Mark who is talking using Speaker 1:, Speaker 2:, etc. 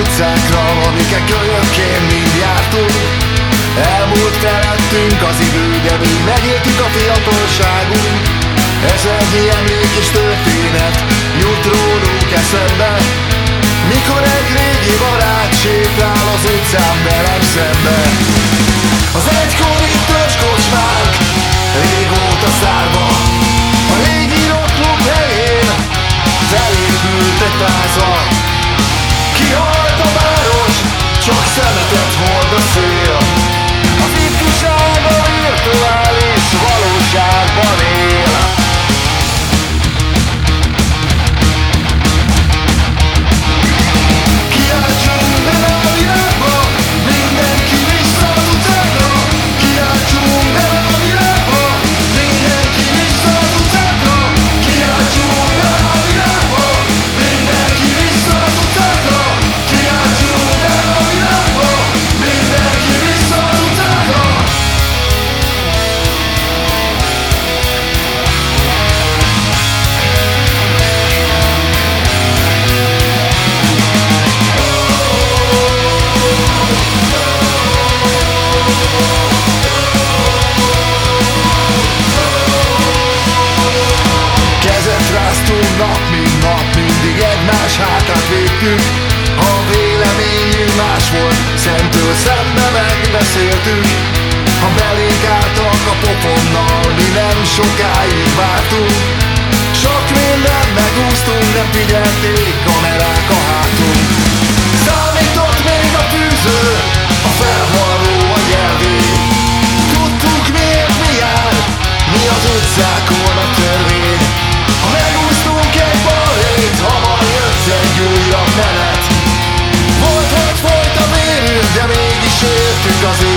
Speaker 1: utcákra, amiket kölyökként mind jártunk. Elmúlt felettünk az idő, de mi megéltük a fiatalságunk. Ezernyi emlék és történet jut rólunk eszembe. Mikor egy régi barát sétál az utcán velem szembe? Az egykori törzs kocsmánk régóta szárva A régi rockklub helyén felépült egy pláza védtük Ha véleményünk más volt, szemtől szembe megbeszéltük Ha belénk álltak a pofonnal, mi nem sokáig vártunk. Sok minden megúsztunk, nem figyelték kamerák shift because